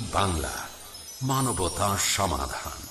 বাংলা মানবতা সমাধান।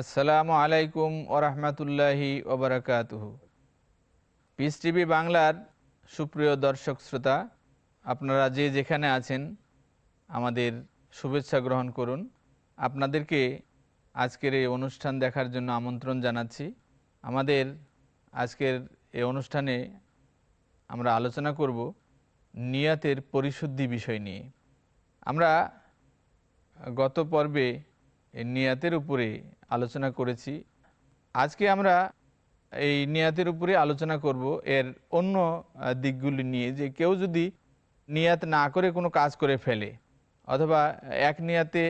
আসসালামু আলাইকুম ওরহমতুল্লাহি ওবরাকাতুহু পিস টিভি বাংলার সুপ্রিয় দর্শক শ্রোতা, আপনারা যে যেখানে আছেন, আমাদের শুভেচ্ছা গ্রহণ করুন। আপনাদেরকে আজকের এই অনুষ্ঠান দেখার জন্য আমন্ত্রণ জানাচ্ছি। আমাদের আজকের এই অনুষ্ঠানে আমরা আলোচনা করব নিয়াতের পরিশুদ্ধি বিষয় নিয়ে। আমরা গত পর্বে নিয়াতের উপরে আলোচনা করেছি। আজকে আমরা এই নিয়াতের উপরে আলোচনা করব। এর অন্য দিকগুলি নিয়ে যে কেউ যদি নিয়াত না করে কোনো কাজ করে ফেলে, অথবা এক নিয়াতে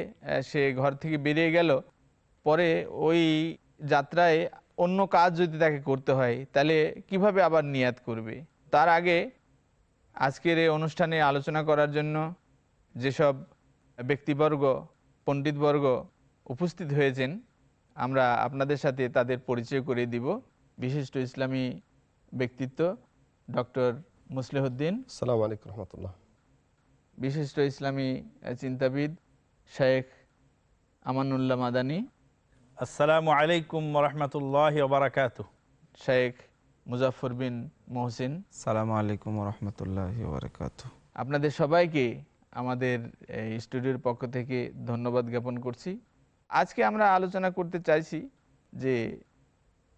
সে ঘর থেকে বেরিয়ে গেল, পরে ওই যাত্রায় অন্য কাজ যদি তাকে করতে হয়, তাহলে কীভাবে আবার নিয়াত করবে? তার আগে আজকের এই অনুষ্ঠানে আলোচনা করার জন্য যেসব ব্যক্তিবর্গ, পণ্ডিতবর্গ উপস্থিত হয়েছেন আমরা আপনাদের সাথে তাদের পরিচয় করে দিব। বিশিষ্ট ইসলামী ব্যক্তিত্ব ডক্টর মুসলিহদ্দিন। সালাম আলাইকুম রহমতুল্লাহ। বিশিষ্ট ইসলামী চিন্তাবিদ শেখ আমানুল্লাহ মাদানী। আসসালামু আলাইকুম রহমতুল্লাহ বারাকাত শেখ মুজাফর বিন মোহসিন। সালামু আলাইকুম রহমতুল্লাহ বারকাত আপনাদের সবাইকে আমাদের স্টুডিওর পক্ষ থেকে ধন্যবাদ জ্ঞাপন করছি। আজকে আমরা আলোচনা করতে চাইছি যে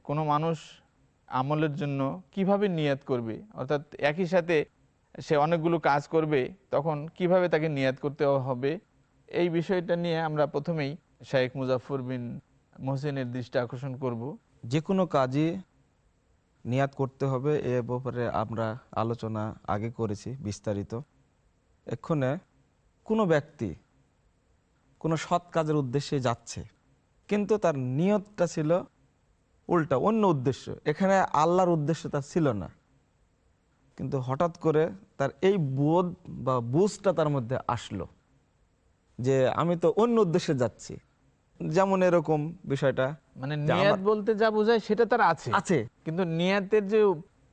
কোনো মানুষ আমলের জন্য কীভাবে নিয়াত করবে? অর্থাৎ একই সাথে সে অনেকগুলো কাজ করবে, তখন কীভাবে তাকে নিয়াত করতে হবে? এই বিষয়টা নিয়ে আমরা প্রথমেই শাহেখ মুজাফর বিন মোহসিনের দৃষ্টি আকর্ষণ করব। যে কোনো কাজে নিয়াত করতে হবে, এ ব্যাপারে আমরা আলোচনা আগে করেছি বিস্তারিত। এক্ষণে কোনো ব্যক্তি কোনো সৎ কাজের উদ্দেশ্যে যাচ্ছে। কিন্তু তার নিয়তটা ছিল উল্টা অন্য উদ্দেশ্য। এখানে আল্লাহর উদ্দেশ্য তার ছিল না। কিন্তু হঠাৎ করে তার এই বোধ বা বুঝটা তার মধ্যে আসলো যে আমি তো অন্য উদ্দেশ্যে যাচ্ছি। যেমন এরকম বিষয়টা মানে যে নিয়াত বলতে যা বোঝায় সেটা তার আছে। আছে। কিন্তু নিয়াতের যে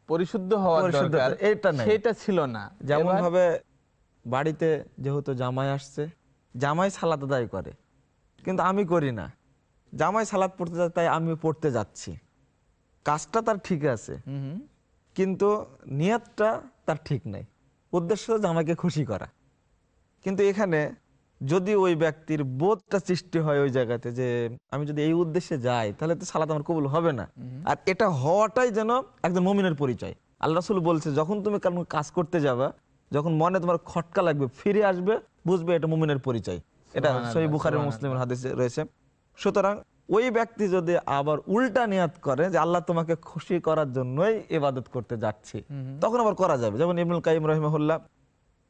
পরিশুদ্ধ হওয়ার দরকার এটা। সেটা ছিল না। যেমন ভাবে বাড়িতে যেহেতু জামাই আসছে জামাই সালাদ আদায় করে। কিন্তু আমি করি না। জামাই সালাদ পড়তে যায় তাই আমি পড়তে যাচ্ছি। কাজটা তার ঠিক আছে। কিন্তু নিয়তটা তার ঠিক নাই। উদ্দেশ্য জামাইকে খুশি করা। কিন্তু এখানে যদি ওই ব্যক্তির বোধটা সৃষ্টি হয় ওই জায়গাতে যে আমি যদি এই উদ্দেশ্যে যাই তাহলে তো সালাদ আমার কবুল হবে না। আর এটা হওয়াটাই যেন একজন মমিনের পরিচয়। আল্লাহ রাসুল বলছে যখন তুমি কোনো কাজ করতে যাবা যখন মনে তোমার খটকা লাগবে ফিরে আসবে বুঝবে এটা মুমিনের পরিচয়। এটা সহি বুখারি সুবহানাল্লাহ। মুসলিমের হাদিসে রয়েছে। সুতরাং ওই ব্যক্তি যদি আবার উল্টা নিয়াত করে যে আল্লাহ তোমাকে খুশি করার জন্যই ইবাদত করতে যাচ্ছি তখন আবার করা যাবে। যেমন ইবনুল কাইম রহিমহুল্লাহ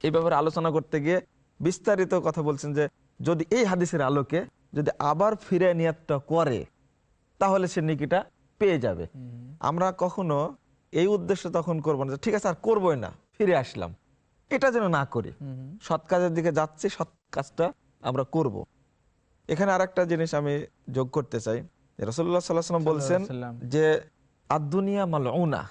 এই ব্যাপারে আলোচনা করতে গিয়ে বিস্তারিত কথা বলছেন যে যদি এই হাদিসের আলোকে যদি আবার ফিরে নিয়াতটা করে তাহলে সে নিকিটা পেয়ে যাবে। আমরা কখনো এই উদ্দেশ্য তখন করব না যে ঠিক আছে আর করবোই না ফিরে আসলাম। এটা যেন না করি। সৎ কাজের দিকে যাচ্ছি সৎ কাজটা আমরা করব। এখানে আরেকটা জিনিস আমি যোগ করতে চাই। রসল্লাহ সাল্লাম বলছেন যে আদুনিয়া মালউনা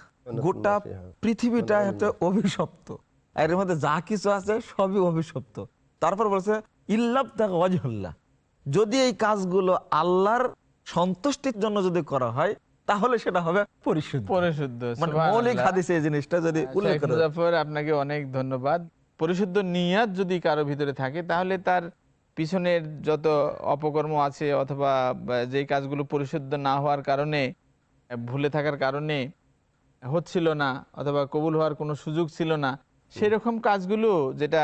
গোটা পৃথিবীটা হচ্ছে অভিশপ্ত। আর এর মধ্যে যা কিছু আছে সবই অভিশপ্ত। তারপর বলছে ইল্লাব ওয়াজহুল্লাহ যদি এই কাজগুলো আল্লাহর সন্তুষ্টির জন্য যদি করা হয় তাহলে সেটা হবে পরিশুদ্ধ। পরিশুদ্ধ মানে মৌলিক হাদিসে এই জিনিসটা যদি উল্লেখ করা মুজাফর আপনাকে অনেক ধন্যবাদ। পরিশুদ্ধ নিয়াত যদি কারও ভিতরে থাকে তাহলে তার পিছনের যত অপকর্ম আছে অথবা যেই কাজগুলো পরিশুদ্ধ না হওয়ার কারণে ভুলে থাকার কারণে হচ্ছিল না অথবা কবুল হওয়ার কোনো সুযোগ ছিল না সেরকম কাজগুলো যেটা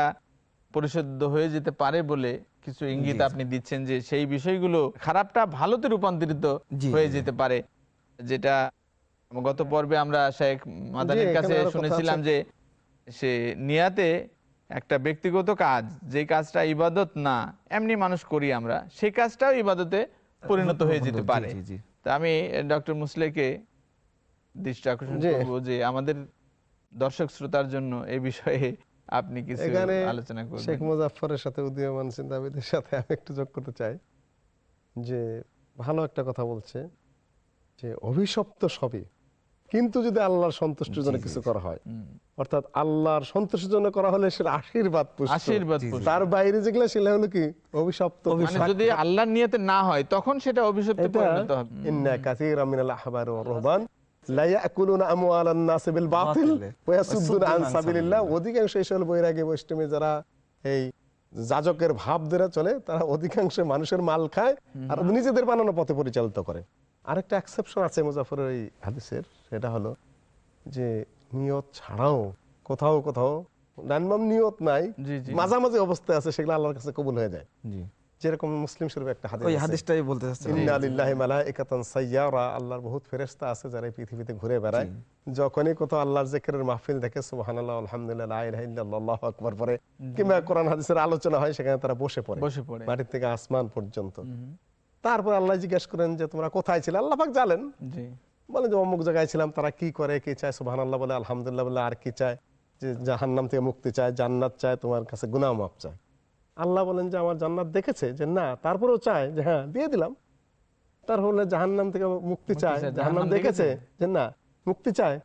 পরিশুদ্ধ হয়ে যেতে পারে বলে কিছু ইঙ্গিত আপনি দিচ্ছেন যে সেই বিষয়গুলো খারাপটা ভালোতে রূপান্তরিত হয়ে যেতে পারে। যেটা গত পর্বে আমরা শেখ মাদানির কাছে শুনেছিলাম যে সে নিয়াতে একটা ব্যক্তিগত কাজ যে কাজটা ইবাদত না এমনি মানুষ করি আমরা সেই কাজটাও ইবাদতে পরিণত হয়ে যেতে পারে। তা আমি ডক্টর মুসলেকে দৃষ্টি আকর্ষণ। করব যে আমাদের দর্শক শ্রোতার জন্য এই বিষয়ে আপনি কিছু আলোচনা শেখ করবেন মুজাফরের সাথে উদীয়মান চিন্তাবিদের সাথে আমি একটু যোগ করতে চাই যে ভালো একটা কথা বলছে। যে অভিশপ্ত সবই। কিন্তু যদি আল্লাহর সন্তুষ্টির জন্য কিছু করা হয় অর্থাৎ আল্লাহর সন্তুষ্টির জন্য করা হলে সেটা আশীর্বাদ আশীর্বাদ। তার বাইরে যেগুলো সেগুলো হলো কি? অভিশপ্ত মানে যদি আল্লাহর নিয়তে না হয় তখন সেটা অভিশপ্তে পরিণত হবে। ইন্না মিনাল আহবার ওয়ার রুহবান লা ইয়াকুলুনা আমওয়ালান নাস বিল বাতিল ওয়া ইয়াসুদ্দুনা আন সাবিলিল্লাহ। অধিকাংশ বৈরাগী বৈষ্ণবী যারা এই যাজকের ভাব ধরে চলে তারা অধিকাংশ মানুষের মাল খায় আর নিজেদের বানানো পথে পরিচালিত করে। আরেকটা এক্সেপশন আছে মুজাফরের এই হাদিসের সেটা হলো যে নিয়ত ছাড়াও কোথাও কোথাও ডানবাম নিয়ত নাই। মাঝামাঝি অবস্থায় আছে সেগুলো আল্লাহর কাছে কবুল হয়ে যায়। যেরকম মুসলিম শরীফ একটা হাদিস ওই হাদিসটাই বলতে চাচ্ছেন। ইন্না লিল্লাহি মালাইকাতান সাইয়ারা আল্লাহর বহুত ফেরেশতা আছে যারা এই পৃথিবীতে ঘুরে বেড়ায়। যখনই কোথাও আল্লাহর জিকিরের মাহফিল দেখে সুবহানাল্লাহ আলহামদুলিল্লাহ লা ইলাহা ইল্লাল্লাহ আল্লাহু আকবার পরে কিংবা কোরআন হাদিসের আলোচনা হয় সেখানে তারা বসে পড়ে। বসে পড়ে। মাটির থেকে আসমান পর্যন্ত। তারপর আল্লাহ জিজ্ঞেস করেন যে তোমরা কোথায় ছিলে? আল্লাহ পাক জানেন। বলেন যে অমুক জায়গায় ছিলাম তারা কি করে কি চায়? সুবহানাল্লাহ বলে আলহামদুলিল্লাহ বলে আর কি চায়? যে জাহান্নাম থেকে মুক্তি চায় জান্নাত চায় তোমার কাছে গুনাহ মাফ চায়। আল্লাহ বলেন যে আমার জান্নাত দেখেছে? যে না তারপরেও চায়। যে হ্যাঁ দিয়ে দিলাম। তার হলে জাহান্নাম থেকে মুক্তি চায়। জাহান্নাম জাহান্নাম দেখেছে? যে না মুক্তি চায়।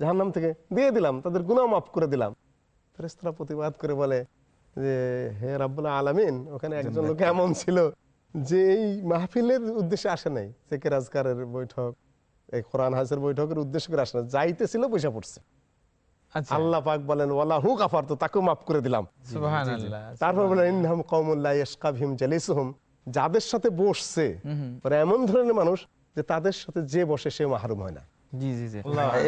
জাহান্নাম থেকে দিয়ে দিলাম তাদের গুনাহ মাফ করে দিলাম। ফেরেশতারা প্রতিবাদ করে বলে যে হে রাব্বুল আলামিন ওখানে একজন লোক এমন ছিল যে এই মাহফিলের উদ্দেশ্যে আসে নাই জেকের আজকারের বৈঠক এই কোরআন হাজের বৈঠকের উদ্দেশ্য করে আসে না যাইতেছিল পয়সা পড়ছে। আচ্ছা। আল্লাহ পাক বলেন ওয়ালা হু কাফার তো তাকেও মাফ করে দিলাম। তারপর বলেন ইনহাম ইয়াশকাবিহিম জালিসুহুম। যাদের সাথে বসছে এমন ধরনের মানুষ যে তাদের সাথে যে বসে সে মাহরুম হয় না। জি জি জি।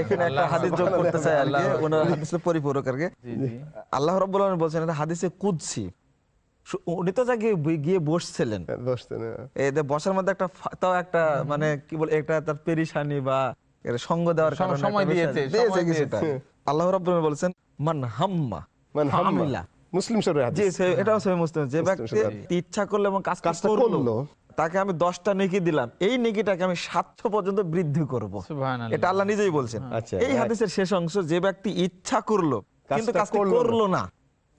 এখানে একটা হাদিস যোগ করতে চাই আর কি ওনার হাদিসের পরিপূরক আর কি। জি জি। আল্লাহ রাব্বুল আলামিন বলছেন হাদিসে কুদসি। সু- উনি তো যা গিয়ে বসছিলেন। বসতে না বসার মধ্যে একটা তাও একটা মানে কি বলে একটা তার পেরিশানি বা সঙ্গ দেওয়ার কারণে সময় দিয়েছে, দিয়েছে কিছুটা। আল্লাহ রাব্বুল আলামিন বলেছেন মান হাম্মা মানে হামিলা। মুসলিম শরীর জি এটাও সহি মুসলিম। যে ব্যক্তি ইচ্ছা করল এবং কাজটা করল। তাকে আমি দশটা নেকি দিলাম। এই নেকিটাকে আমি সাতশো পর্যন্ত বৃদ্ধি করব। এটা আল্লাহ নিজেই বলছেন। আচ্ছা, এই. হাদিসের শেষ অংশ যে ব্যক্তি ইচ্ছা করল কিন্তু কাজটা করল না।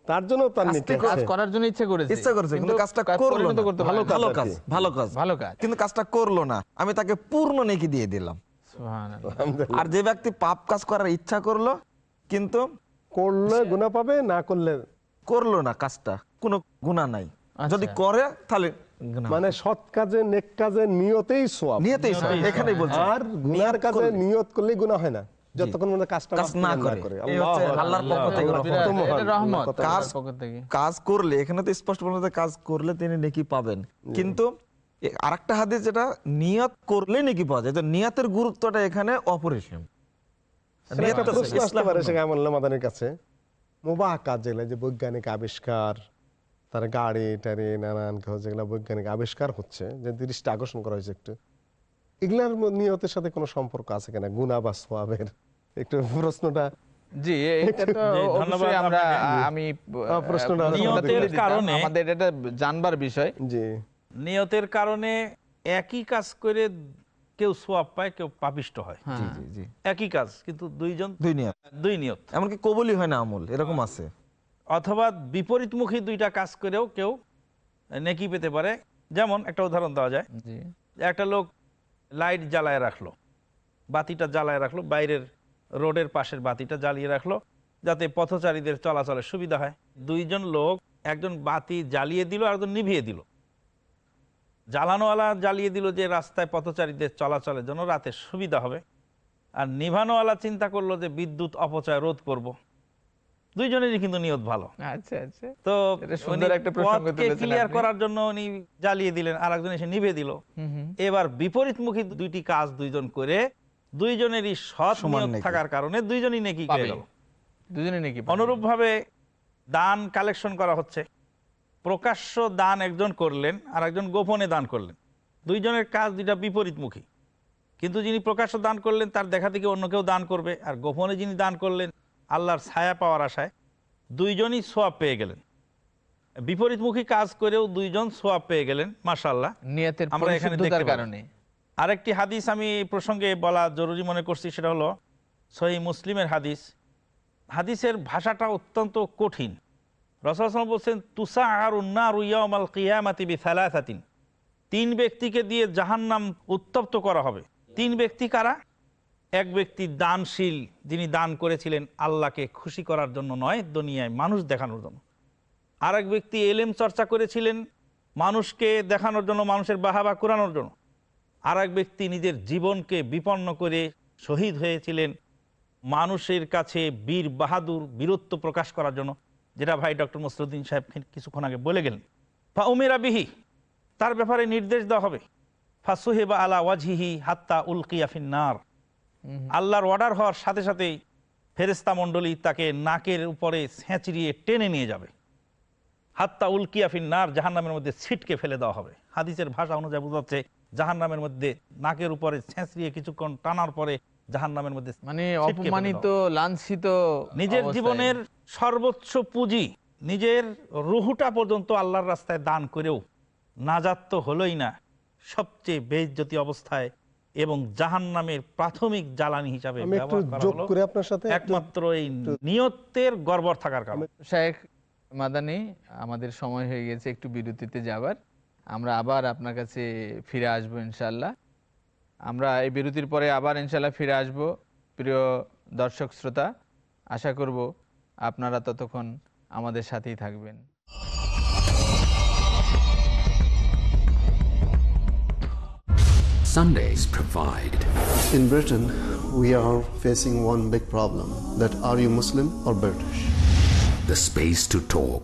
তার জন্য তার নিতে কাজ করার জন্য ইচ্ছা করেছে। ইচ্ছা করেছে কিন্তু কাজটা করল না। ভালো ভালো কাজ ভালো কাজ। ভালো কাজ। কিন্তু কাজটা করল না। আমি তাকে পূর্ণ নেকি দিয়ে দিলাম। সুবহানাল্লাহ আর যে ব্যক্তি পাপ কাজ করার ইচ্ছা করল কিন্তু করলে গুনাহ পাবে না করলে করল না কাজটা। কোনো গুণা নাই। আচ্ছা। যদি করে তাহলে মানে সৎ কাজে নেক কাজে নিয়তেই সোয়াব নিয়তেই সব, এখানেই বলছে। আর গুনার কাজে নিয়ত করলে গুনাহ হয় না। যতক্ষণ কাজটা কাজ না করে। আল্লাহর পক্ষ থেকে রহমত। কাজ- কাজ করলে এখানে তো স্পষ্ট বলা কাজ করলে তিনি নেকি পাবেন। কিন্তু আরেকটা হাদিস যেটা নিয়ত করলে নেকি পাওয়া যায় তো নিয়তের গুরুত্বটা এখানে অপরিসীম। মাদানের কাছে। মোবাহ কাজ যেগুলো যে বৈজ্ঞানিক আবিষ্কার তার গাড়ি টাড়ি নানান যেগুলো বৈজ্ঞানিক আবিষ্কার হচ্ছে যে দৃষ্টি আকর্ষণ করা হয়েছে একটু। এগুলার নিয়তের সাথে কোনো সম্পর্ক আছে কিনা? গুনা বা সোয়াবের একটু প্রশ্নটা। জি এটা তো অবশ্যই আমরা আমি প্রশ্নটা নিয়তের কারণে- আমাদের এটা জানবার বিষয়। জি। নিয়তের কারণে একই কাজ করে কেউ সোয়াব পায় কেউ পাপিষ্ট হয়। জি জি জি। একই কাজ কিন্তু দুইজন দুই নিয়ত। দুই নিয়ত। এমনকি কবুলই হয় না আমল এরকম আছে। অথবা বিপরীতমুখী দুইটা কাজ করেও কেউ নেকি পেতে পারে। যেমন একটা উদাহরণ দেওয়া যায়। একটা লোক লাইট জ্বালায় রাখল বাতিটা জ্বালায় রাখল বাইরের রোডের পাশের বাতিটা জ্বালিয়ে রাখল যাতে পথচারীদের চলাচলের সুবিধা হয়। দুইজন লোক একজন বাতি জ্বালিয়ে দিল আর একজন নিভিয়ে দিল। জ্বালানোওয়ালা জ্বালিয়ে দিল যে রাস্তায় পথচারীদের চলাচলের জন্য রাতে সুবিধা হবে। আর নিভানোওয়ালা চিন্তা করল যে বিদ্যুৎ অপচয় রোধ করব। দুইজনেরই কিন্তু নিয়ত ভালো। আচ্ছা আচ্ছা। তো ক্লিয়ার করার জন্য উনি জ্বালিয়ে দিলেন আর একজন এসে নিভে দিল। এবার বিপরীতমুখী দুইটি কাজ দুইজন করে দুইজনেরই সৎ সমান থাকার কারণে দুইজনই নেকি পাবে পেয়ে গেল দুজনে নাকি? অনুরূপভাবে দান কালেকশন করা হচ্ছে। প্রকাশ্য দান একজন করলেন আর একজন গোপনে দান করলেন। দুইজনের কাজ দুইটা বিপরীতমুখী। কিন্তু যিনি প্রকাশ্য দান করলেন তার দেখা থেকে অন্য কেউ দান করবে আর গোপনে যিনি দান করলেন আল্লাহর ছায়া পাওয়ার আশায় দুইজনই সোয়াব পেয়ে গেলেন। বিপরীতমুখী কাজ করেও দুইজন সোয়াব পেয়ে গেলেন মাশাল্লাহ নিয়তের আমরা এখানে পাবো। কারণে। আরেকটি হাদিস আমি প্রসঙ্গে বলা জরুরি মনে করছি, সেটা হলো সহি মুসলিমের হাদিস। হাদিসের ভাষাটা অত্যন্ত কঠিন। রসম বলছেন তুষা আর উন্নার উইয়ামাল কিয়ামাতি বি সালাসাতিন তিন ব্যক্তিকে দিয়ে জাহান্নাম উত্তপ্ত করা হবে। তিন ব্যক্তি কারা? এক ব্যক্তি দানশীল, যিনি দান করেছিলেন আল্লাহকে খুশি করার জন্য নয়, দুনিয়ায় মানুষ দেখানোর জন্য। আরেক ব্যক্তি এলেম চর্চা করেছিলেন, মানুষকে দেখানোর জন্য, মানুষের বাহাবা কুরানোর জন্য। আর এক ব্যক্তি নিজের জীবনকে বিপন্ন করে শহীদ হয়েছিলেন মানুষের কাছে বীর বাহাদুর বীরত্ব প্রকাশ করার জন্য। যেটা ভাই ডক্টর মুসরুদ্দিন সাহেব কিছুক্ষণ আগে বলে গেলেন। ফা উমেরা বিহি তার ব্যাপারে নির্দেশ দেওয়া হবে। ফা ফাসুহেবা আলা ওয়াজহিহি হাত্তা উলকিয়াফিন্নার আল্লাহর অর্ডার হওয়ার সাথে সাথেই ফেরেস্তা মণ্ডলী তাকে নাকের উপরে ছেঁচড়িয়ে টেনে নিয়ে যাবে। হাত্তা উলকিয়াফিন নার জাহান্নামের মধ্যে ছিটকে ফেলে দেওয়া হবে। হাদিসের ভাষা অনুযায়ী বোঝাচ্ছে জাহান্নামের মধ্যে নাকের উপরে ছেঁচড়িয়ে কিছুক্ষণ টানার পরে জাহান্নামের মধ্যে মানে অপমানিত লাঞ্ছিত নিজের জীবনের সর্বোচ্চ পুঁজি নিজের রুহুটা পর্যন্ত আল্লাহর রাস্তায় দান করেও নাজাত তো হলোই না। সবচেয়ে বেজ্জতি অবস্থায় এবং জাহান্নামের প্রাথমিক জ্বালানি হিসাবে ব্যবহার করা যোগ হলো করে আপনার সাথে একমাত্র এই নিয়তের গর্বর থাকার কারণে। শেখ মাদানি আমাদের সময় হয়ে গেছে একটু বিরতিতে যাবার। আমরা আবার আপনার কাছে ফিরে আসব ইনশাল্লাহ আমরা এই বিরতির পরে আবার ইনশাল্লাহ ফিরে আসব প্রিয় দর্শক শ্রোতা আশা করব আপনারা ততক্ষণ আমাদের সাথেই থাকবেন Sundays provide. In Britain, we are facing one big problem that are you Muslim or British? The space to talk.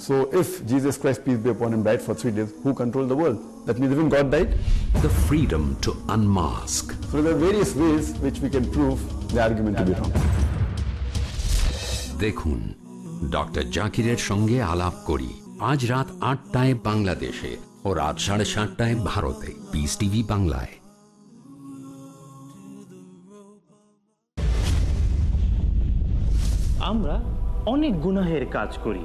so if Jesus Christ, peace be upon him, died for three days, who controlled the world? That means even God died? The freedom to unmask. So there are various ways which we can prove the argument to be wrong. দেখুন doctor জাকিরের সঙ্গে আলাপ করি আজ রাত আটটায় বাংলাদেশে ও রাত সাড়ে সাতটায় ভারতে পিস টিভি বাংলায় আমরা অনেক গুনাহের কাজ করি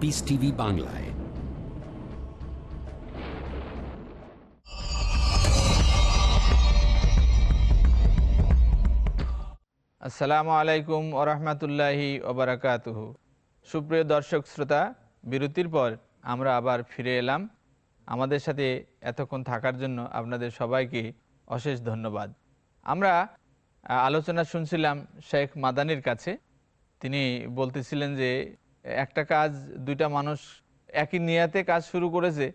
পিস টিভি বাংলায় আসসালামু আলাইকুম ওরহমতুল্লাহি ওবরাকাতুহ সুপ্রিয় দর্শক শ্রোতা বিরতির পর আমরা আবার ফিরে এলাম আমাদের সাথে এতক্ষণ থাকার জন্য আপনাদের সবাইকে অশেষ ধন্যবাদ আমরা আলোচনা শুনছিলাম শেখ মাদানির কাছে তিনি বলতেছিলেন যে একটা কাজ দুইটা মানুষ একই নিয়াতে কাজ শুরু করেছে,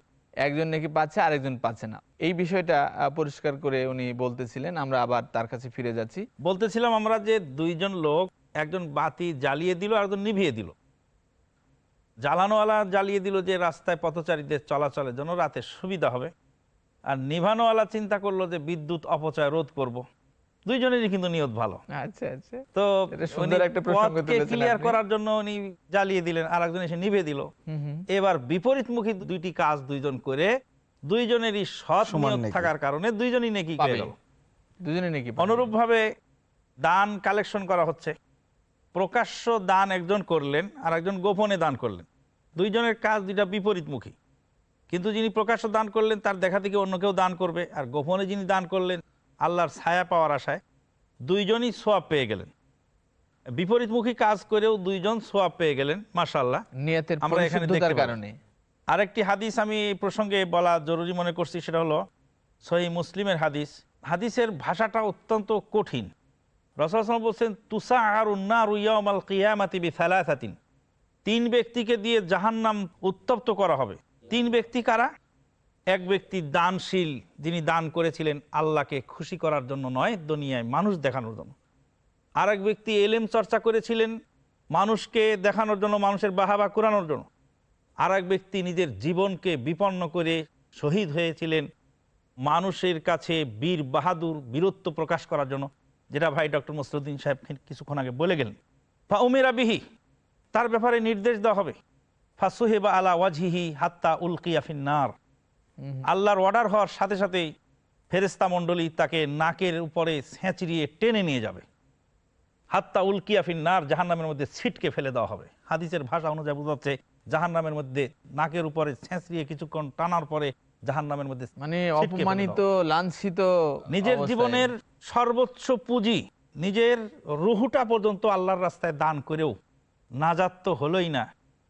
একজন নাকি পাচ্ছে, আরেকজন পাচ্ছে না। এই বিষয়টা পরিষ্কার করে উনি বলতেছিলেন, আমরা আবার তার কাছে ফিরে যাচ্ছি। বলতেছিলাম আমরা যে দুইজন লোক, একজন বাতি জ্বালিয়ে দিল আর একজন নিভিয়ে দিল। জ্বালানোওয়ালা জ্বালিয়ে দিল যে রাস্তায় পথচারীদের চলাচলের জন্য রাতে সুবিধা হবে। আর নিভানোওয়ালা চিন্তা করল যে বিদ্যুৎ অপচয় রোধ করব। দুইজনেরই কিন্তু নিয়ত ভালো। আচ্ছা আচ্ছা। তো সুন্দর একটা প্রসঙ্গ ক্লিয়ার করার জন্য উনি জ্বালিয়ে দিলেন আর একজন এসে নিভে দিল। এবার বিপরীতমুখী দুইটি কাজ দুইজন করে দুইজনেরই সৎ নিয়ত থাকার কারণে দুইজনই নাকি পাবে। পেয়ে গেল। দুজনে নাকি? অনুরূপভাবে দান কালেকশন করা হচ্ছে। প্রকাশ্য দান একজন করলেন আর একজন গোপনে দান করলেন। দুইজনের কাজ দুইটা বিপরীতমুখী। কিন্তু যিনি প্রকাশ্য দান করলেন তার দেখা থেকে অন্য কেউ দান করবে আর গোপনে যিনি দান করলেন আল্লাহর ছায়া পাওয়ার আশায় দুইজনই সোয়াব পেয়ে গেলেন। বিপরীতমুখী কাজ করেও দুইজন সোয়াব পেয়ে গেলেন নিয়তের আমরা এখানে কারণে। আরেকটি হাদিস আমি প্রসঙ্গে বলা জরুরি মনে করছি সেটা হলো সহি মুসলিমের হাদিস। হাদিসের ভাষাটা অত্যন্ত কঠিন। রসম বলছেন তুষা আর উন্না রুইয়ামাল কিয়ামাতি বি ফেলাথাতিন তিন ব্যক্তিকে দিয়ে জাহান্নাম উত্তপ্ত করা হবে। তিন ব্যক্তি কারা? এক ব্যক্তি দানশীল যিনি দান করেছিলেন আল্লাহকে খুশি করার জন্য নয়, দুনিয়ায় মানুষ দেখানোর জন্য। আর এক ব্যক্তি এলেম চর্চা করেছিলেন মানুষকে দেখানোর জন্য, মানুষের বাহাবা কুরানোর জন্য। আর এক ব্যক্তি নিজের জীবনকে বিপন্ন করে শহীদ হয়েছিলেন মানুষের কাছে বীর বাহাদুর বীরত্ব প্রকাশ করার জন্য, যেটা ভাই ডক্টর মসরুদ্দিন সাহেব কিছুক্ষণ আগে বলে গেলেন। ফা উমেরা বিহি, তার ব্যাপারে নির্দেশ দেওয়া হবে। ফাসুহেবা আলা ওয়াজহিহি হাত্তা উলকিয়া ফিন্নার আল্লাহর অর্ডার হওয়ার সাথে সাথেই ফেরেস্তা মণ্ডলী তাকে নাকের উপরে ছেঁচড়িয়ে টেনে নিয়ে যাবে। হাত্তা উলকিয়া ফিন্নার জাহান্নামের মধ্যে ছিটকে ফেলে দেওয়া হবে। হাদিসের ভাষা অনুযায়ী বোঝাচ্ছে জাহান্নামের মধ্যে নাকের উপরে ছেঁচড়িয়ে কিছুক্ষণ টানার পরে জাহান্নামের মধ্যে মানে অপমানিত লাঞ্ছিত নিজের জীবনের সর্বোচ্চ পুঁজি নিজের রুহুটা পর্যন্ত আল্লাহর রাস্তায় দান করেও নাজাত তো হলোই না।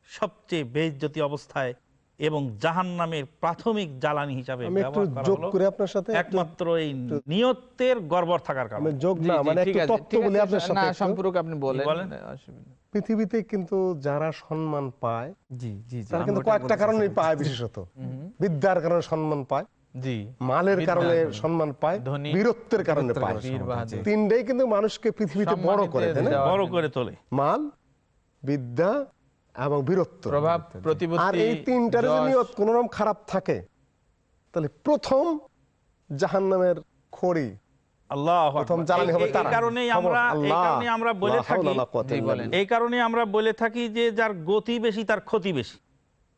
সবচেয়ে বেজ্জতি অবস্থায় এবং জাহান্নামের প্রাথমিক জ্বালানি হিসাবে যোগ করে আপনার সাথে একমাত্র এই নিয়তের গর্বর থাকার কারণে। যোগ না মানে একটু তত্ত্ব বলি আপনার সাথে একটু। সম্পর্ক আপনি বলেন। পৃথিবীতে কিন্তু যারা সম্মান পায় জি জি তারা কিন্তু কয়েকটা কারণেই পায় বিশেষত। বিদ্যার কারণে সম্মান পায় জি। মালের কারণে সম্মান পায় বীরত্বের কারণে পায় কারণে। তিনটাই কিন্তু মানুষকে পৃথিবীতে বড় করে বড় করে তোলে। মাল বিদ্যা এবং বীরত্ব। প্রভাব আর এই তিনটার যদি নিয়ত কোন রকম খারাপ থাকে তাহলে প্রথম জাহান্নামের খড়ি আল্লাহ প্রথম জ্বালানি হবে এই তারা। কারণেই খবর, আমরা এই আল্লাহ, কারণে আমরা বলে থাকি ওয়ালা কুওয়াতা জি, ইল্লা বলেন। বিল্লাহ। এই কারণে আমরা বলে থাকি যে যার গতি বেশি তার ক্ষতি বেশি।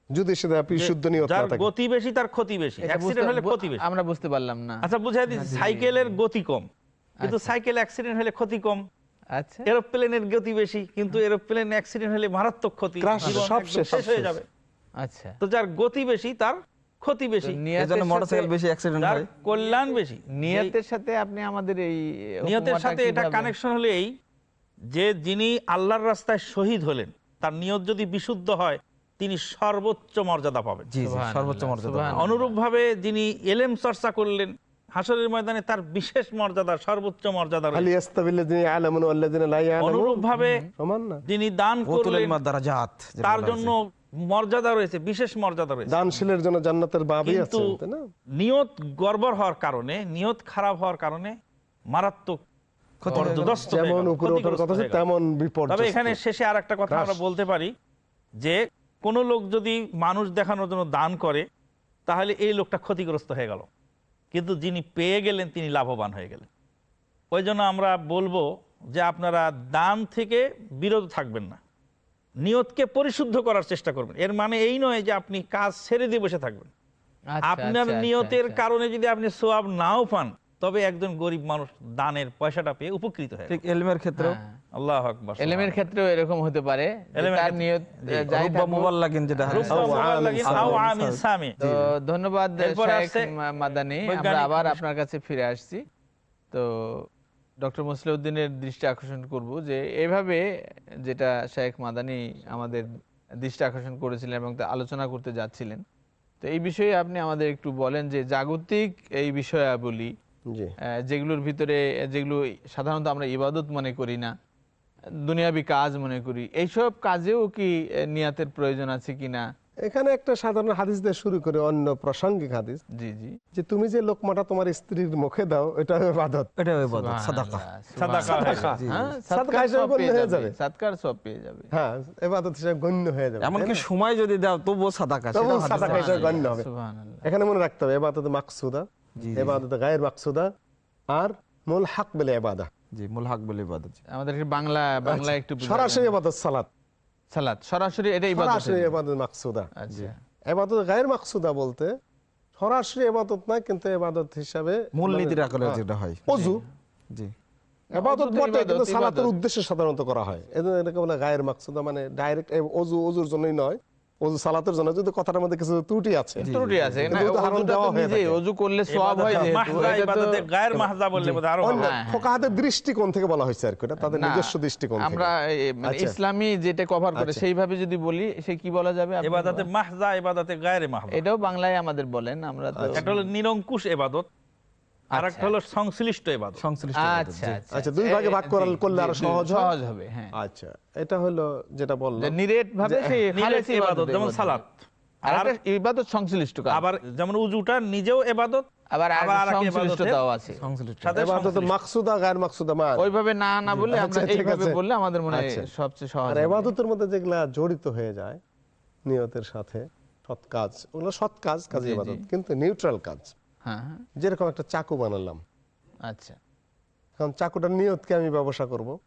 যদি সেটা বিশুদ্ধ নিয়ত না থাকে। গতি বেশি তার ক্ষতি বেশি। অ্যাক্সিডেন্ট হলে ক্ষতি বেশি। আমরা বুঝতে পারলাম না। আচ্ছা বুঝাই দিচ্ছি সাইকেলের গতি কম। কিন্তু আচ্ছা। সাইকেল অ্যাক্সিডেন্ট হলে ক্ষতি কম। আচ্ছা। এরোপ্লেনের গতি বেশি কিন্তু এরোপ্লেন অ্যাক্সিডেন্ট হলে মারাত্মক ক্ষতি সব শেষ, হয়ে যাবে। আচ্ছা। তো যার গতি বেশি তার ক্ষতি বেশি। এই নিয়তের জন্য সাথে- মোটরসাইকেল বেশি অ্যাক্সিডেন্ট হয়। কল্যাণ বেশি। নিয়তের সাথে আপনি আমাদের এই নিয়তের সাথে এটা কানেকশন হলে এই যে যিনি আল্লাহর রাস্তায় শহীদ হলেন তার নিয়ত যদি বিশুদ্ধ হয় তিনি সর্বোচ্চ মর্যাদা পাবেন। জি জি সর্বোচ্চ মর্যাদা সুবহানাল্লাহ। অনুরূপভাবে যিনি এলেম চর্চা করলেন হাসরের ময়দানে তার বিশেষ মর্যাদা সর্বোচ্চ মর্যাদা অনুরূপভাবে সমান না? যিনি দান করলেন দারাজাত তার জন্য মর্যাদা রয়েছে বিশেষ মর্যাদা রয়েছে। দানশীলের জন্য জান্নাতের বাবি কিন্তু আছে তাই না? নিয়ত গড়বড় হওয়ার কারণে নিয়ত খারাপ হওয়ার কারণে মারাত্মক যেমন গেল, উপরে ওঠার কথা। তেমন বিপদ তবে এখানে শেষে আর একটা কথা আমরা বলতে পারি যে কোন লোক যদি মানুষ দেখানোর জন্য দান করে তাহলে এই লোকটা ক্ষতিগ্রস্ত হয়ে গেল। কিন্তু যিনি পেয়ে গেলেন তিনি লাভবান হয়ে গেলেন। ওই জন্য আমরা বলব যে আপনারা দান থেকে বিরত থাকবেন না। নিয়তকে পরিশুদ্ধ করার চেষ্টা করবেন। এর মানে এই নয় যে আপনি কাজ ছেড়ে দিয়ে বসে থাকবেন। আচ্ছা, আপনার আচ্ছা, নিয়তের আচ্ছা। কারণে যদি আপনি সোয়াব নাও পান তবে একজন গরিব মানুষ দানের পয়সাটা পেয়ে উপকৃত হয় ঠিক এলমের ক্ষেত্রেও? হ্যাঁ। আল্লাহ আকবার এলেমের ক্ষেত্রেও এরকম হতে পারে তার ক্ষেত্রে- নিয়ত যাই রুব্বা যেটা আও আমিন সামি। তো ধন্যবাদ শেখ মাদানি। আমরা আবার আপনার কাছে ফিরে আসছি। তো ডক্টর মুসলিউদ্দিনের দৃষ্টি আকর্ষণ করব যে এভাবে যেটা শেখ মাদানি আমাদের দৃষ্টি আকর্ষণ করেছিলেন এবং তা আলোচনা করতে যাচ্ছিলেন। তো এই বিষয়ে আপনি আমাদের একটু বলেন যে জাগতিক এই বিষয়াবলী যেগুলোর ভিতরে যেগুলো সাধারণত আমরা ইবাদত মনে করি না দুনিয়াবি কাজ মনে করি এইসব কাজেও কি নিয়াতের প্রয়োজন আছে কিনা এখানে একটা সাধারণ হাদিস দিয়ে শুরু করে অন্য প্রাসঙ্গিক হাদিস। জি জি। যে তুমি যে লোকমাটা তোমার স্ত্রীর মুখে দাও এটা ইবাদত। এটা ইবাদত সাদাকা। সাদাকা। হয়ে সাদাকা। হিসেবে গণ্য হয়ে যাবে। সাদকার সব পেয়ে যাবে। হ্যাঁ এবাদত হিসেবে গণ্য হয়ে যাবে। এমনকি সময় যদি দাও তবুও সাদাকা তবুও সাদাকা। হিসেবে গণ্য হবে। সুবহানাল্লাহ। এখানে মনে রাখতে হবে এবাদত মাকসুদা। এবাদত গায়ের মাকসুদা আর মূল হাক বলে এবাদা জি মূল হক বলে ইবাদত আমাদেরকে বাংলা বাংলা একটু সরাসরি এবাদত সালাত। সালাত সরাসরি এটা ইবাদত সরাসরি এবাদত মাকসুদা। আচ্ছা। গায়ের মাকসুদা বলতে সরাসরি এবাদত না কিন্তু এবাদত হিসাবে মূল নীতির আকারে হ্যাঁ। যেটা হয়। অজু। জি। বটে কিন্তু সালাতের উদ্দেশ্যে সাধারণত করা হয়। এজন্য এটাকে বলে গায়ের মাকসুদা মানে ডাইরেক্ট অজু অজুর জন্যই নয়। ওযু সালাতের জন্য যদি কথাটার মধ্যে কিছু ত্রুটি আছে। ত্রুটি আছে। অজু করলে সওয়াব হয় এটা ইবাদতে গায়ের মাহজা বললে আরও। হ্যাঁ, দৃষ্টিকোণ থেকে বলা হয়েছে আর কি। এটা তাদের নিজস্ব দৃষ্টিকোণ আমরা মানে আচ্ছা। ইসলামী যেটা কভার করে আচ্ছা। সেইভাবে যদি বলি সে কি বলা যাবে? এবাদাতে মাহজা এবাদাতে গায়ের মাহজা। এটাও বাংলায় আমাদের বলেন আমরা তো একটা হলো নিরঙ্কুশ এবাদত আর একটা হলো সংশ্লিষ্ট এবাদত। সংশ্লিষ্ট আচ্ছা আচ্ছা। আচ্ছা দুই ভাগে ভাগ করাল করলে আরও সহজ হয়? সহজ হবে হ্যাঁ। আচ্ছা এটা হলো যেটা যে নিরেট ভাবে সেই খালেস ইবাদত ইবাদত যেমন সালাত। আর ইবাদত সংশ্লিষ্ট কাজ। আবার যেমন উজুটা নিজেও এবাদত আবার আবার সংশ্লিষ্টতাও আছে। সংশ্লিষ্ট। সাথে মাকসুদা গায়ের মাকসুদা মান ওইভাবে না না বলে আচ্ছা, আমরা এইভাবে বললে আমাদের মনে হয় আচ্ছা। সবচেয়ে সহজ আর মধ্যে যেগুলা জড়িত হয়ে যায় নিয়তের সাথে সৎ কাজ ওগুলো সৎ কাজ কাজ। ইবাদত কিন্তু নিউট্রাল কাজ। যেরকম একটা চাকু বানালাম। আচ্ছা। কারণ চাকুটার নিয়তকে আমি ব্যবসা করব।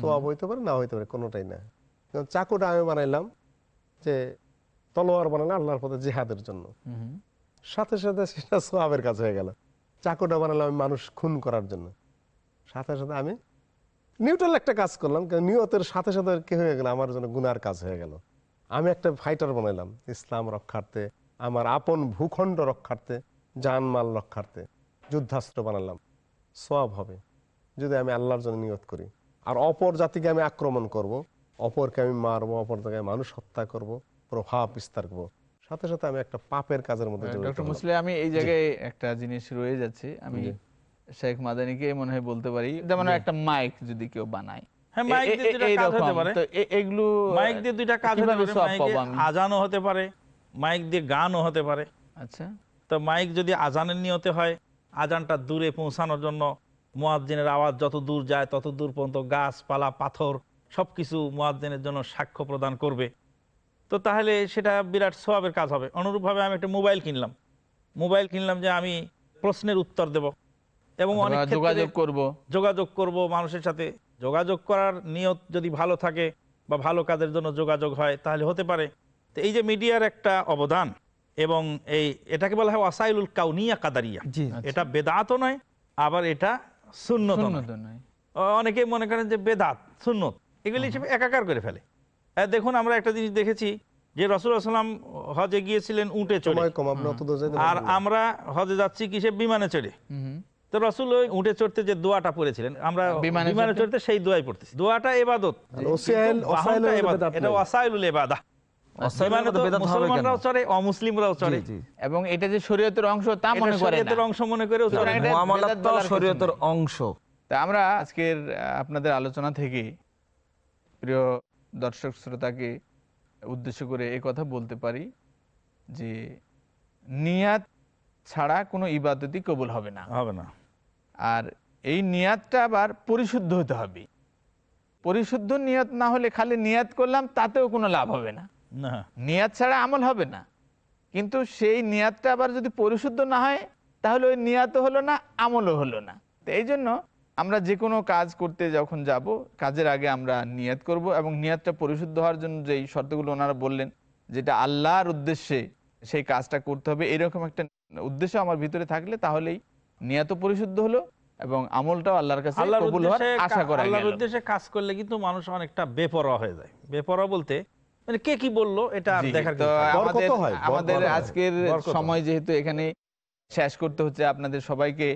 সোয়াব হইতে পারে না হইতে পারে কোনোটাই না। কারণ চাকুটা আমি বানাইলাম যে তলোয়ার বানালাম আল্লাহর পথে জিহাদের জন্য। সাথে সাথে সেটা সোয়াবের কাজ হয়ে গেল। চাকুটা বানালাম আমি মানুষ খুন করার জন্য। সাথে সাথে আমি নিউট্রাল একটা কাজ করলাম নিয়তের সাথে সাথে কি হয়ে গেল আমার জন্য গুনার কাজ হয়ে গেল। আমি একটা ফাইটার বানাইলাম ইসলাম রক্ষার্থে আমার আপন ভূখণ্ড রক্ষার্থে। জানমাল রক্ষার্থে যুদ্ধাস্ত্র বানালাম। সব হবে। যদি আমি আল্লাহর জন্য নিয়ত করি। আর অপর জাতিকে আমি আক্রমণ করব। অপরকে আমি মারবো অপর জায়গায় মানুষ হত্যা করব প্রভাব বিস্তার করব। সাথে সাথে আমি একটা পাপের কাজের মধ্যে ডক্টর। আমি এই জায়গায় একটা জিনিস রয়ে যাচ্ছে। আমি শেখ মাদানিকে মনে হয় বলতে পারি। যেমন একটা মাইক যদি কেউ বানায়। হ্যাঁ, মাইক দিয়ে দুইটা কাজ এইরকম। হতে পারে। তো এ- এগুলো মাইক দিয়ে দুইটা কাজ হতে কীভাবে পারে। সওয়াব মাইকে পাবো আমি? আজানও হতে পারে। মাইক দিয়ে গানও হতে পারে। আচ্ছা। তো মাইক যদি আজানের নিয়তে হয় আজানটা দূরে পৌঁছানোর জন্য মোয়াজ্জিনের আওয়াজ যত দূর যায় তত দূর পর্যন্ত গাছপালা পাথর সবকিছু মোয়াজ্জিনের জন্য সাক্ষ্য প্রদান করবে। তো তাহলে সেটা বিরাট সোয়াবের কাজ হবে। অনুরূপভাবে আমি একটা মোবাইল কিনলাম। মোবাইল কিনলাম যে আমি প্রশ্নের উত্তর দেব। এবং অনেক যোগাযোগ করব। যোগাযোগ করব মানুষের সাথে। যোগাযোগ করার নিয়ত যদি ভালো থাকে বা ভালো কাজের জন্য যোগাযোগ হয় তাহলে হতে পারে। তো এই যে মিডিয়ার একটা অবদান এবং এই এটাকে বলা হয় ওয়াসাইলুল কাউনিয়া কাদারিয়া। এটা বেদাতও নয় আবার এটা নয়। অনেকে মনে করেন যে বেদাত সুন্নত। এগুলি হিসেবে একাকার করে ফেলে। দেখুন আমরা একটা জিনিস দেখেছি যে রসুল সাল্লাম হজে গিয়েছিলেন উঠে চড়ে। আর আমরা হজে যাচ্ছি কিসে? বিমানে চড়ে। হুম। তো রসুল ওই উঠে চড়তে যে দোয়াটা পড়েছিলেন আমরা বিমানে বিমানে চড়তে? সেই দোয়াই পড়তেছি। দোয়াটা এবাদত। এটা। ওয়াসাইলুল এবাদা মুসলমানরাও চড়ে অমুসলিমরাও চড়ে। এবং এটা যে শরীয়তের অংশ তা মনে করে অংশ মনে শরীয়তের অংশ। তা আমরা আজকের আপনাদের আলোচনা থেকে প্রিয় দর্শক শ্রোতাকে উদ্দেশ্য করে এই কথা বলতে পারি যে নিয়াত ছাড়া কোনো ইবাদতই কবুল হবে না। হবে না। আর এই নিয়াতটা আবার পরিশুদ্ধ হতে হবে। পরিশুদ্ধ নিয়ত না হলে খালি নিয়াত করলাম তাতেও কোনো লাভ হবে না। নিয়াত ছাড়া আমল হবে না। কিন্তু সেই নিয়াতটা আবার যদি পরিশুদ্ধ না হয় তাহলে ওই নিয়াতও হলো না আমলও হলো না। তো এই জন্য আমরা যে কোনো কাজ করতে যখন যাব কাজের আগে আমরা নিয়াত করব এবং নিয়াতটা পরিশুদ্ধ হওয়ার জন্য যেই শর্তগুলো ওনারা বললেন যেটা আল্লাহর উদ্দেশ্যে সেই কাজটা করতে হবে এরকম একটা উদ্দেশ্য আমার ভিতরে থাকলে তাহলেই নিয়াত পরিশুদ্ধ হলো এবং আমলটাও আল্লাহর কাছে আল্লাহর কবুল হওয়ার আশা করা আল্লাহর উদ্দেশ্যে কাজ করলে কিন্তু মানুষ অনেকটা বেপরোয়া হয়ে যায়। বেপরোয়া বলতে মানে কে কি বলল এটা দেখার আমাদের আজকের সময় যেহেতু এখানে শেষ করতে হচ্ছে আপনাদের সবাইকে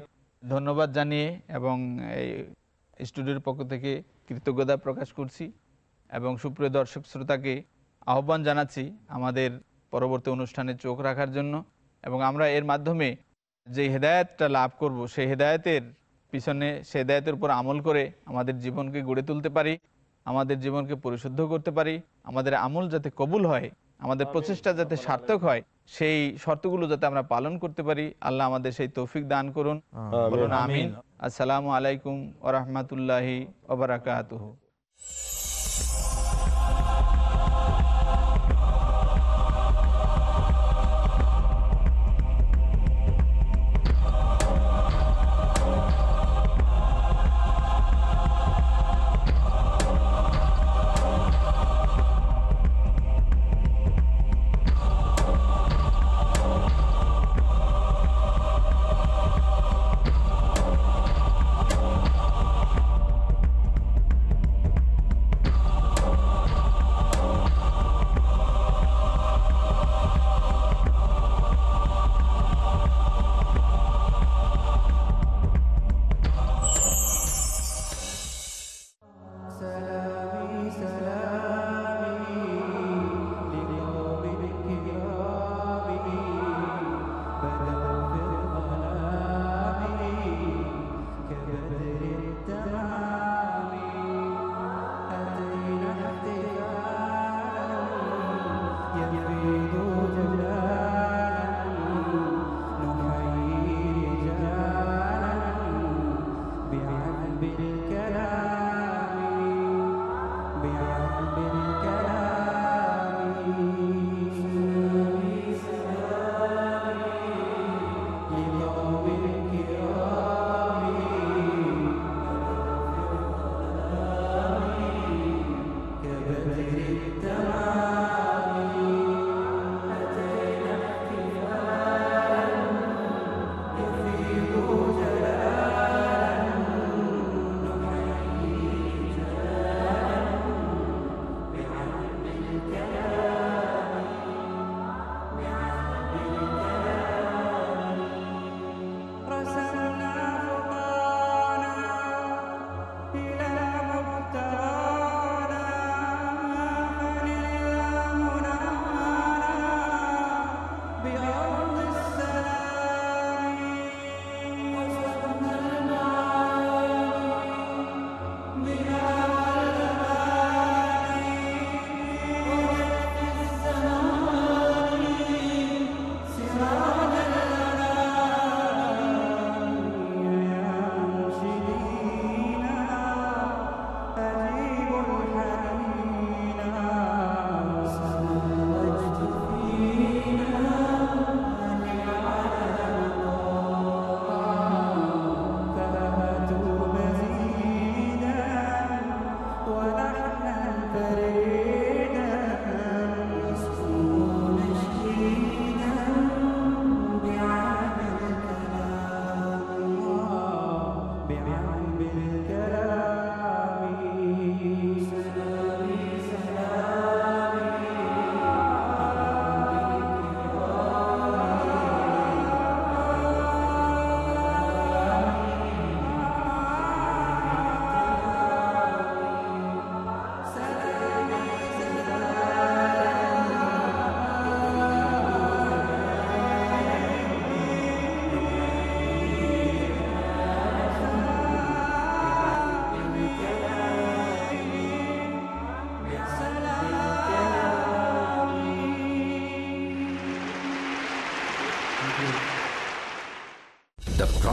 ধন্যবাদ জানিয়ে এবং এই স্টুডিওর পক্ষ থেকে কৃতজ্ঞতা প্রকাশ করছি এবং সুপ্রিয় দর্শক শ্রোতাকে আহ্বান জানাচ্ছি আমাদের পরবর্তী অনুষ্ঠানে চোখ রাখার জন্য এবং আমরা এর মাধ্যমে যে হেদায়তটা লাভ করব সেই হেদায়তের পিছনে সে হেদায়তের উপর আমল করে আমাদের জীবনকে গড়ে তুলতে পারি। আমাদের জীবনকে পরিশুদ্ধ করতে পারি আমাদের আমল যাতে কবুল হয় আমাদের প্রচেষ্টা যাতে সার্থক হয় সেই শর্তগুলো যাতে আমরা পালন করতে পারি আল্লাহ আমাদের সেই তৌফিক দান করুন। বলুন আমিন। আসসালামু আলাইকুম ওরহমতুল্লাহি ওবরাকাতুহু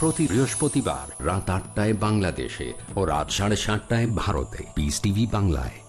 প্রতি বৃহস্পতিবার রাত আটটায় বাংলাদেশে ও রাত সাড়ে সাতটায় ভারতে। পিস টিভি বাংলায়।